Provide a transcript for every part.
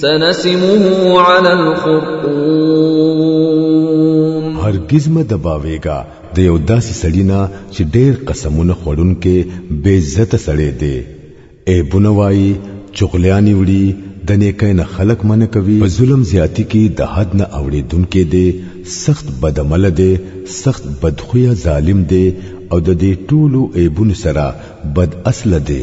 سنسمه على الخرطوم هرگز مه دباویګا د یو داسې سړی نه چې ډېر قسمونه خورونکې بې عزت سړی دی ای بنوای چغلیانی وړي د نیکه نه خلق من کوي په ظلم زیاتی کې د حد نه اوریدونکې دی سخت بدعمل دی سخت بدخویا ظالم دی او د دې ټولو ایبونو سره بد اصل دی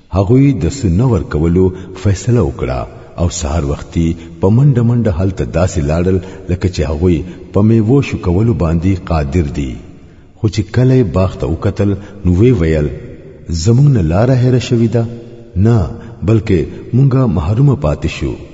هغوی د سنه ور کولو فیصله وکړه او سهار وختي په منډه منډه هلته داسې لاړل لکه چې هغوی په میوو شو کولو باندې قادر دي خو چې کله یې باغ ته وکتل نو وی ویل زمونږ نه لاره هېره شوې ده نه بلکې مونږه محرومه پاتې شو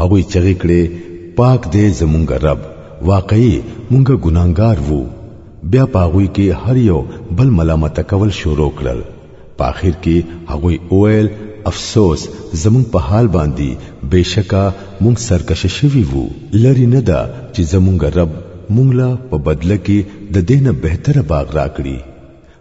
هغوی چغې کړې پاک دی زمونږ رب واقعي مونږ ګناهګار وو بیا پاغوی کې هر یو بل ملامت کول شروع کړل په اخر کې هغوی اویل افسوس زمونږ په حال باندې بشکا مونږ سرکشه شوي وو لری نه ده چې زمونږ رب مونږ لا په بدله کې د دینه بهتره باغ راکړي